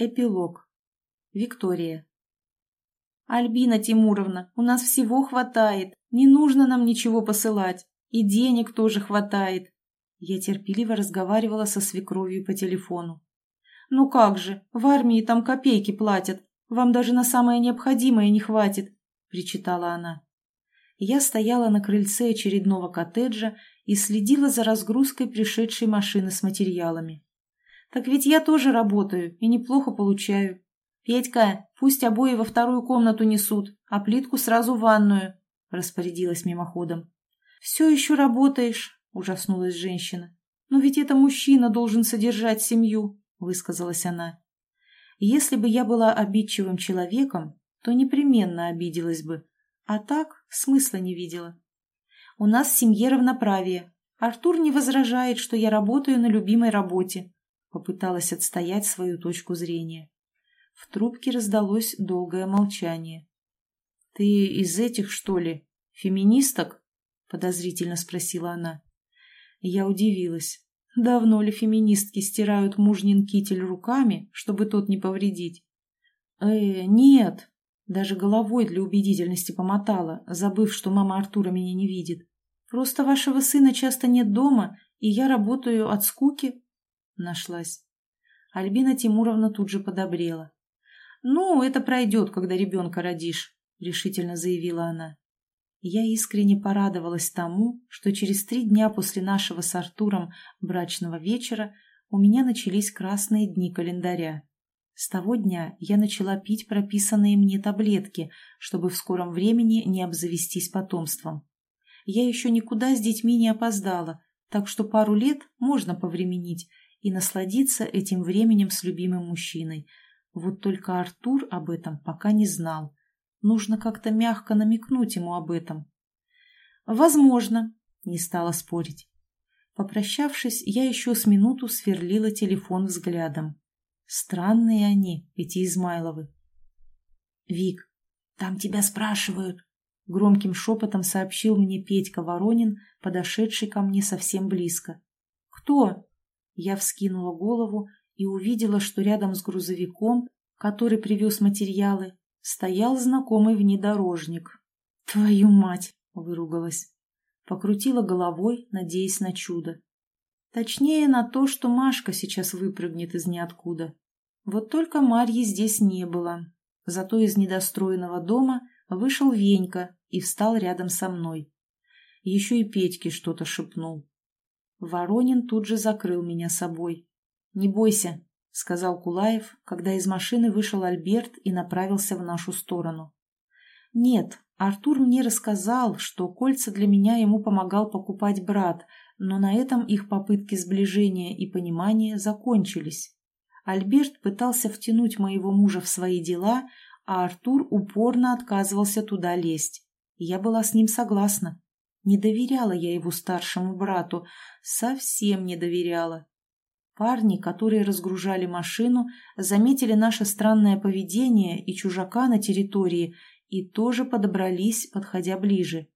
Эпилог. Виктория. «Альбина Тимуровна, у нас всего хватает. Не нужно нам ничего посылать. И денег тоже хватает». Я терпеливо разговаривала со свекровью по телефону. «Ну как же, в армии там копейки платят. Вам даже на самое необходимое не хватит», — причитала она. Я стояла на крыльце очередного коттеджа и следила за разгрузкой пришедшей машины с материалами. Так ведь я тоже работаю и неплохо получаю. Петька, пусть обои во вторую комнату несут, а плитку сразу в ванную, распорядилась мимоходом. Все еще работаешь, ужаснулась женщина. Но ведь это мужчина должен содержать семью, высказалась она. Если бы я была обидчивым человеком, то непременно обиделась бы, а так смысла не видела. У нас в семье равноправие. Артур не возражает, что я работаю на любимой работе. Попыталась отстоять свою точку зрения. В трубке раздалось долгое молчание. «Ты из этих, что ли, феминисток?» — подозрительно спросила она. Я удивилась. Давно ли феминистки стирают мужнин китель руками, чтобы тот не повредить? «Э, нет!» Даже головой для убедительности помотала, забыв, что мама Артура меня не видит. «Просто вашего сына часто нет дома, и я работаю от скуки, Нашлась. Альбина Тимуровна тут же подобрела. «Ну, это пройдет, когда ребенка родишь», — решительно заявила она. Я искренне порадовалась тому, что через три дня после нашего с Артуром брачного вечера у меня начались красные дни календаря. С того дня я начала пить прописанные мне таблетки, чтобы в скором времени не обзавестись потомством. Я еще никуда с детьми не опоздала, так что пару лет можно повременить и насладиться этим временем с любимым мужчиной. Вот только Артур об этом пока не знал. Нужно как-то мягко намекнуть ему об этом. «Возможно», — не стала спорить. Попрощавшись, я еще с минуту сверлила телефон взглядом. Странные они, эти Измайловы. «Вик, там тебя спрашивают», — громким шепотом сообщил мне Петька Воронин, подошедший ко мне совсем близко. «Кто?» Я вскинула голову и увидела, что рядом с грузовиком, который привез материалы, стоял знакомый внедорожник. «Твою мать!» — выругалась. Покрутила головой, надеясь на чудо. Точнее, на то, что Машка сейчас выпрыгнет из ниоткуда. Вот только Марьи здесь не было. Зато из недостроенного дома вышел Венька и встал рядом со мной. Еще и Петьке что-то шепнул. Воронин тут же закрыл меня собой. «Не бойся», — сказал Кулаев, когда из машины вышел Альберт и направился в нашу сторону. «Нет, Артур мне рассказал, что кольца для меня ему помогал покупать брат, но на этом их попытки сближения и понимания закончились. Альберт пытался втянуть моего мужа в свои дела, а Артур упорно отказывался туда лезть. Я была с ним согласна. Не доверяла я его старшему брату, совсем не доверяла. Парни, которые разгружали машину, заметили наше странное поведение и чужака на территории и тоже подобрались, подходя ближе.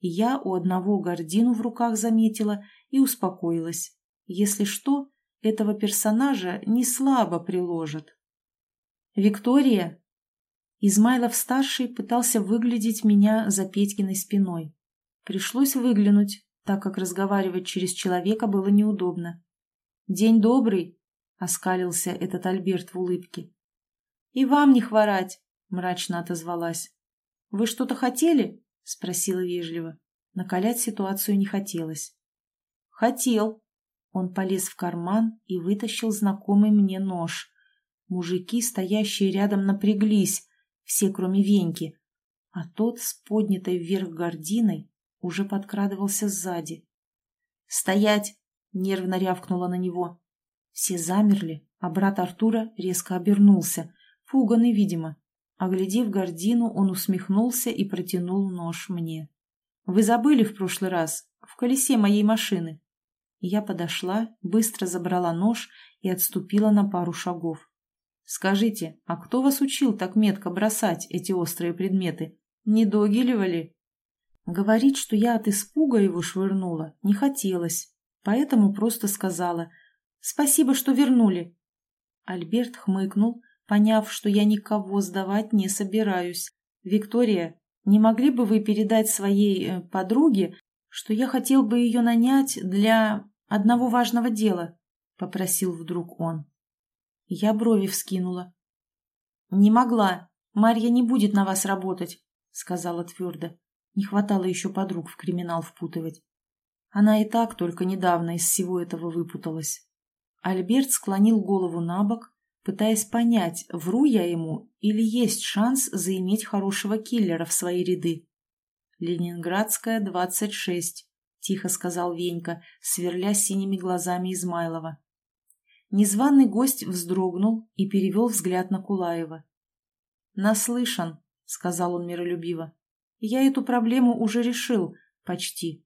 Я у одного гордину в руках заметила и успокоилась. Если что, этого персонажа не слабо приложат. «Виктория?» Измайлов-старший пытался выглядеть меня за Петькиной спиной. Пришлось выглянуть, так как разговаривать через человека было неудобно. «День добрый!» — оскалился этот Альберт в улыбке. «И вам не хворать!» — мрачно отозвалась. «Вы что-то хотели?» — спросила вежливо. Накалять ситуацию не хотелось. «Хотел!» Он полез в карман и вытащил знакомый мне нож. Мужики, стоящие рядом, напряглись, все кроме Веньки, а тот с поднятой вверх гординой уже подкрадывался сзади. «Стоять!» — нервно рявкнула на него. Все замерли, а брат Артура резко обернулся, пуганный, видимо. Оглядев гордину, он усмехнулся и протянул нож мне. «Вы забыли в прошлый раз, в колесе моей машины?» Я подошла, быстро забрала нож и отступила на пару шагов. «Скажите, а кто вас учил так метко бросать эти острые предметы? Не догиливали?» Говорить, что я от испуга его швырнула, не хотелось, поэтому просто сказала «Спасибо, что вернули». Альберт хмыкнул, поняв, что я никого сдавать не собираюсь. «Виктория, не могли бы вы передать своей э, подруге, что я хотел бы ее нанять для одного важного дела?» — попросил вдруг он. Я брови вскинула. «Не могла. Марья не будет на вас работать», — сказала твердо. Не хватало еще подруг в криминал впутывать. Она и так только недавно из всего этого выпуталась. Альберт склонил голову на бок, пытаясь понять, вру я ему или есть шанс заиметь хорошего киллера в свои ряды. «Ленинградская, 26», — тихо сказал Венька, сверля синими глазами Измайлова. Незваный гость вздрогнул и перевел взгляд на Кулаева. «Наслышан», — сказал он миролюбиво. «Я эту проблему уже решил, почти.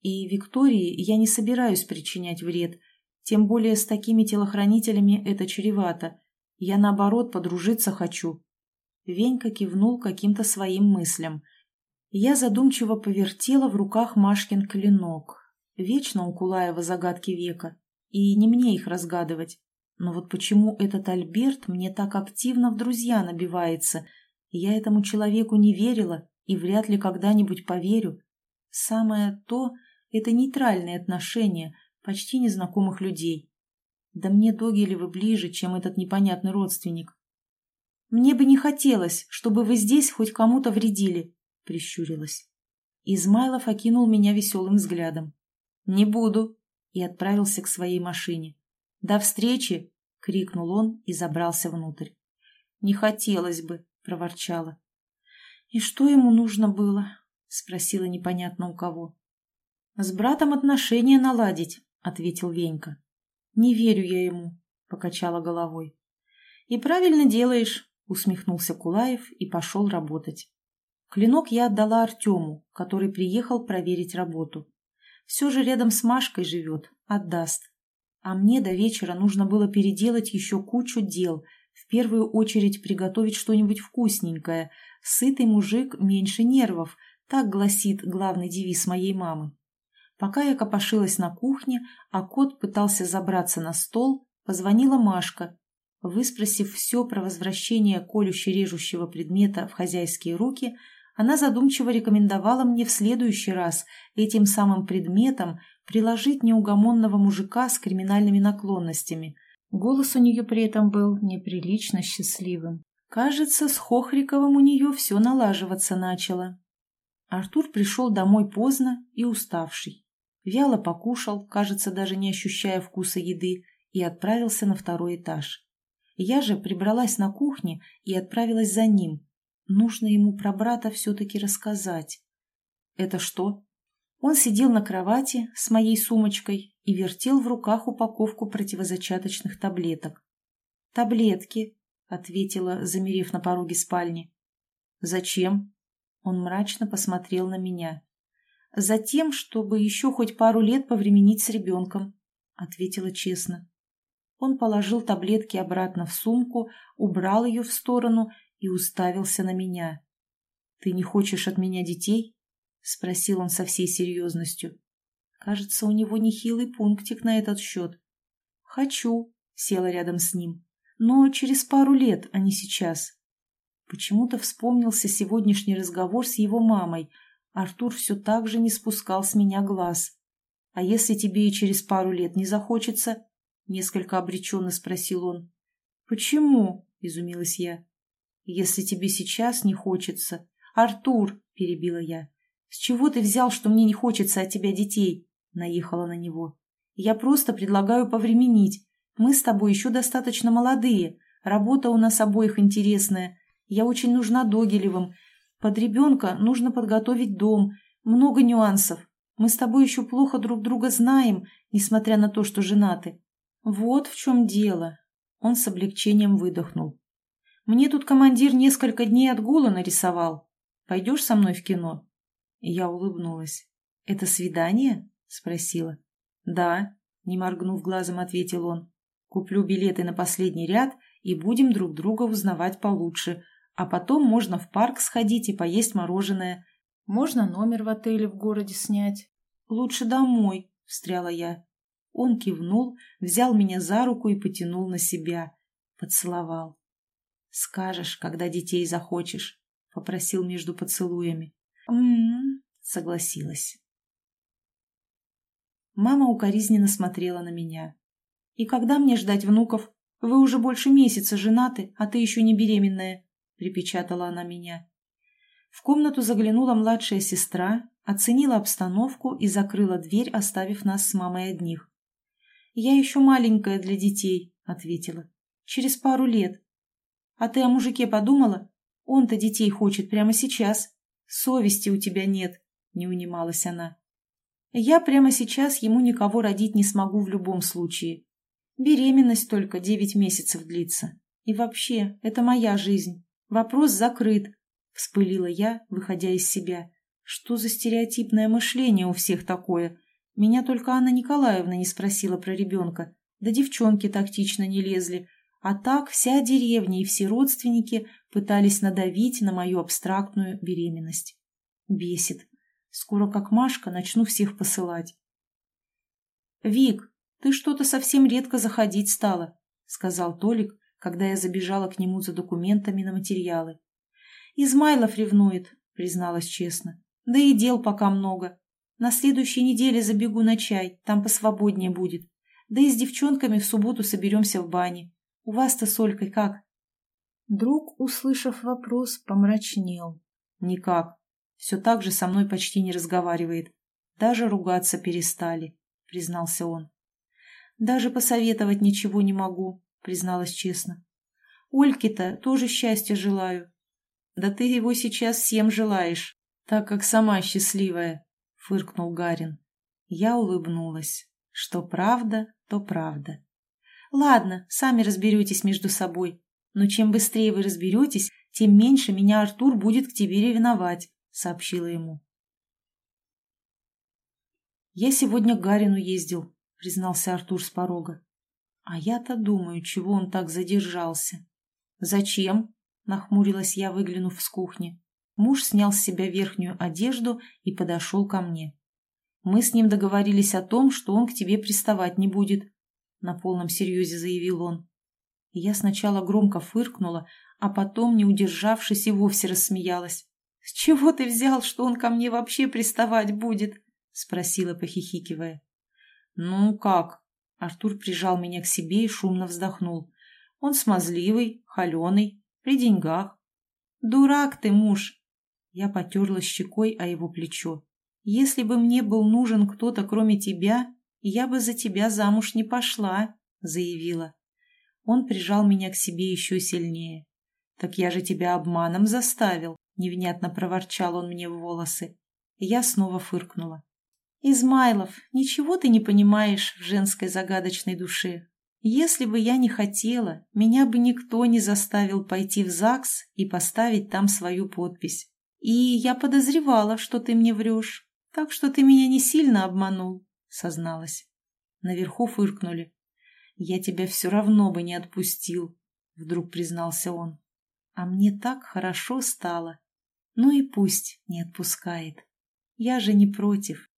И Виктории я не собираюсь причинять вред, тем более с такими телохранителями это чревато. Я, наоборот, подружиться хочу». Венька кивнул каким-то своим мыслям. Я задумчиво повертела в руках Машкин клинок. Вечно у Кулаева загадки века, и не мне их разгадывать. Но вот почему этот Альберт мне так активно в друзья набивается? Я этому человеку не верила и вряд ли когда-нибудь поверю. Самое то — это нейтральные отношения почти незнакомых людей. Да мне Догилевы ближе, чем этот непонятный родственник. «Мне бы не хотелось, чтобы вы здесь хоть кому-то вредили», — прищурилась. Измайлов окинул меня веселым взглядом. «Не буду», — и отправился к своей машине. «До встречи!» — крикнул он и забрался внутрь. «Не хотелось бы», — проворчала. «И что ему нужно было?» — спросила непонятно у кого. «С братом отношения наладить», — ответил Венька. «Не верю я ему», — покачала головой. «И правильно делаешь», — усмехнулся Кулаев и пошел работать. Клинок я отдала Артему, который приехал проверить работу. Все же рядом с Машкой живет, отдаст. А мне до вечера нужно было переделать еще кучу дел, в первую очередь приготовить что-нибудь вкусненькое. Сытый мужик меньше нервов, так гласит главный девиз моей мамы. Пока я копошилась на кухне, а кот пытался забраться на стол, позвонила Машка. Выспросив все про возвращение колюще-режущего предмета в хозяйские руки, она задумчиво рекомендовала мне в следующий раз этим самым предметом приложить неугомонного мужика с криминальными наклонностями. Голос у нее при этом был неприлично счастливым. Кажется, с Хохриковым у нее все налаживаться начало. Артур пришел домой поздно и уставший. Вяло покушал, кажется, даже не ощущая вкуса еды, и отправился на второй этаж. Я же прибралась на кухне и отправилась за ним, Нужно ему про брата все-таки рассказать. Это что? Он сидел на кровати с моей сумочкой и вертел в руках упаковку противозачаточных таблеток. «Таблетки», — ответила, замерев на пороге спальни. «Зачем?» Он мрачно посмотрел на меня. «Затем, чтобы еще хоть пару лет повременить с ребенком», — ответила честно. Он положил таблетки обратно в сумку, убрал ее в сторону и уставился на меня. «Ты не хочешь от меня детей?» — спросил он со всей серьезностью. Кажется, у него нехилый пунктик на этот счет. «Хочу», — села рядом с ним, — «но через пару лет, а не сейчас». Почему-то вспомнился сегодняшний разговор с его мамой. Артур все так же не спускал с меня глаз. «А если тебе и через пару лет не захочется?» — несколько обреченно спросил он. «Почему?» — изумилась я. Если тебе сейчас не хочется... Артур, перебила я. С чего ты взял, что мне не хочется от тебя детей? Наехала на него. Я просто предлагаю повременить. Мы с тобой еще достаточно молодые. Работа у нас обоих интересная. Я очень нужна Догилевым. Под ребенка нужно подготовить дом. Много нюансов. Мы с тобой еще плохо друг друга знаем, несмотря на то, что женаты. Вот в чем дело. Он с облегчением выдохнул. Мне тут командир несколько дней отгула нарисовал. Пойдешь со мной в кино?» Я улыбнулась. «Это свидание?» — спросила. «Да», — не моргнув глазом, ответил он. «Куплю билеты на последний ряд и будем друг друга узнавать получше. А потом можно в парк сходить и поесть мороженое. Можно номер в отеле в городе снять. Лучше домой», — встряла я. Он кивнул, взял меня за руку и потянул на себя. поцеловал. «Скажешь, когда детей захочешь», — попросил между поцелуями. «М-м-м», согласилась. Мама укоризненно смотрела на меня. «И когда мне ждать внуков? Вы уже больше месяца женаты, а ты еще не беременная», — припечатала она меня. В комнату заглянула младшая сестра, оценила обстановку и закрыла дверь, оставив нас с мамой одних. «Я еще маленькая для детей», — ответила. «Через пару лет. А ты о мужике подумала? Он-то детей хочет прямо сейчас. Совести у тебя нет», — не унималась она. «Я прямо сейчас ему никого родить не смогу в любом случае. Беременность только девять месяцев длится. И вообще, это моя жизнь. Вопрос закрыт», — вспылила я, выходя из себя. «Что за стереотипное мышление у всех такое?» Меня только Анна Николаевна не спросила про ребенка, да девчонки тактично не лезли, а так вся деревня и все родственники пытались надавить на мою абстрактную беременность. Бесит. Скоро как Машка начну всех посылать. «Вик, ты что-то совсем редко заходить стала», — сказал Толик, когда я забежала к нему за документами на материалы. «Измайлов ревнует», — призналась честно. «Да и дел пока много. На следующей неделе забегу на чай, там посвободнее будет. Да и с девчонками в субботу соберемся в бане. У вас-то с Олькой как?» Друг, услышав вопрос, помрачнел. «Никак. Все так же со мной почти не разговаривает. Даже ругаться перестали», — признался он. «Даже посоветовать ничего не могу», — призналась честно. «Ольке-то тоже счастья желаю». «Да ты его сейчас всем желаешь, так как сама счастливая», — фыркнул Гарин. Я улыбнулась. Что правда, то правда. «Ладно, сами разберетесь между собой. Но чем быстрее вы разберетесь, тем меньше меня Артур будет к тебе ревновать», — сообщила ему. «Я сегодня к Гарину ездил», — признался Артур с порога. «А я-то думаю, чего он так задержался». «Зачем?» — нахмурилась я, выглянув с кухни. Муж снял с себя верхнюю одежду и подошел ко мне. «Мы с ним договорились о том, что он к тебе приставать не будет», — на полном серьезе заявил он. я сначала громко фыркнула, а потом, не удержавшись, и вовсе рассмеялась. «С чего ты взял, что он ко мне вообще приставать будет?» — спросила, похихикивая. «Ну как?» — Артур прижал меня к себе и шумно вздохнул. «Он смазливый, холеный, при деньгах». «Дурак ты, муж!» Я потерла щекой о его плечо. «Если бы мне был нужен кто-то, кроме тебя, я бы за тебя замуж не пошла», — заявила. Он прижал меня к себе еще сильнее. «Так я же тебя обманом заставил», — невнятно проворчал он мне в волосы. Я снова фыркнула. «Измайлов, ничего ты не понимаешь в женской загадочной душе. Если бы я не хотела, меня бы никто не заставил пойти в ЗАГС и поставить там свою подпись. И я подозревала, что ты мне врешь, так что ты меня не сильно обманул, созналась. Наверху фыркнули. Я тебя все равно бы не отпустил, вдруг признался он. А мне так хорошо стало. Ну и пусть не отпускает. Я же не против.